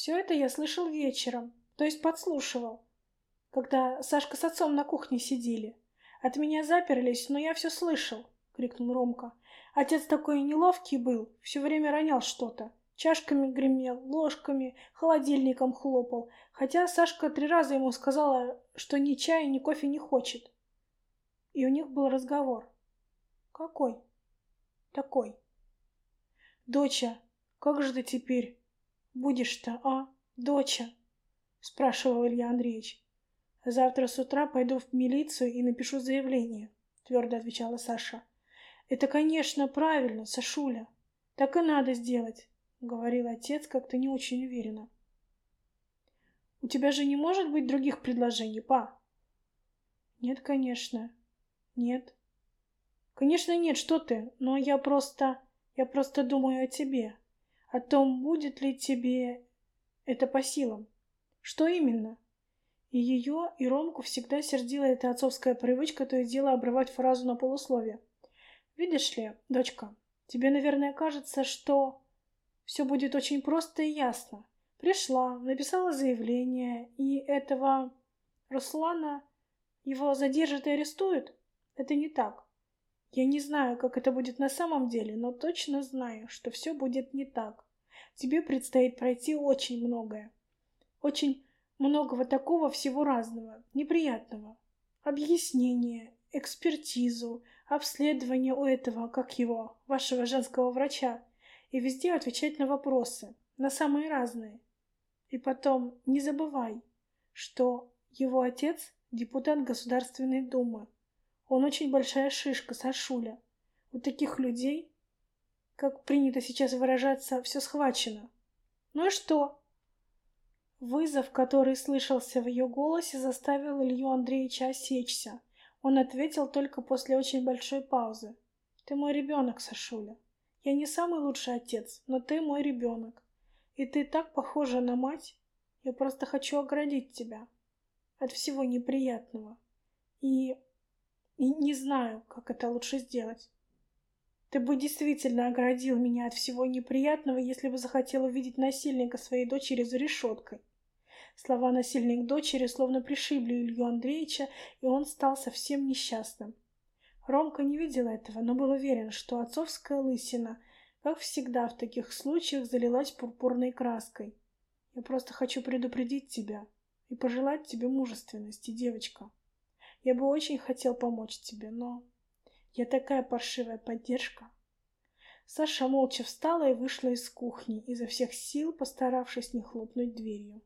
Все это я слышал вечером, то есть подслушивал, когда Сашка с отцом на кухне сидели. От меня заперлись, но я все слышал, — крикнул Ромка. Отец такой неловкий был, все время ронял что-то. Чашками гремел, ложками, холодильником хлопал, хотя Сашка три раза ему сказала, что ни чая, ни кофе не хочет. И у них был разговор. Какой? Такой. Доча, как же ты теперь будешь-то, а, доча? Спрашивал Илья Андреевич. Завтра с утра пойду в милицию и напишу заявление, твердо отвечала Саша. Это, конечно, правильно, Сашуля. Так и надо сделать. — говорил отец как-то не очень уверенно. «У тебя же не может быть других предложений, па?» «Нет, конечно. Нет». «Конечно нет, что ты, но я просто... Я просто думаю о тебе. О том, будет ли тебе это по силам. Что именно?» И ее, и Ромку всегда сердила эта отцовская привычка то и дело обрывать фразу на полусловие. «Видишь ли, дочка, тебе, наверное, кажется, что...» Все будет очень просто и ясно. Пришла, написала заявление, и этого Руслана его задержат и арестуют? Это не так. Я не знаю, как это будет на самом деле, но точно знаю, что все будет не так. Тебе предстоит пройти очень многое. Очень многого такого всего разного, неприятного. Объяснение, экспертизу, обследование у этого, как его, вашего женского врача и везде отвечать на вопросы, на самые разные. И потом не забывай, что его отец – депутат Государственной Думы. Он очень большая шишка, Сашуля. У таких людей, как принято сейчас выражаться, все схвачено. Ну и что? Вызов, который слышался в ее голосе, заставил Илью Андреевича осечься. Он ответил только после очень большой паузы. «Ты мой ребенок, Сашуля. Я не самый лучший отец, но ты мой ребенок. И ты так похожа на мать. Я просто хочу оградить тебя от всего неприятного. И... и не знаю, как это лучше сделать. Ты бы действительно оградил меня от всего неприятного, если бы захотел увидеть насильника своей дочери за решеткой. Слова «насильник дочери» словно пришибли Илью Андреевича, и он стал совсем несчастным. Ромка не видел этого, но был уверен, что отцовская лысина, как всегда в таких случаях, залилась пурпурной краской. Я просто хочу предупредить тебя и пожелать тебе мужественности, девочка. Я бы очень хотел помочь тебе, но я такая паршивая поддержка. Саша молча встала и вышла из кухни, изо всех сил постаравшись не хлопнуть дверью.